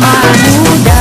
mama muda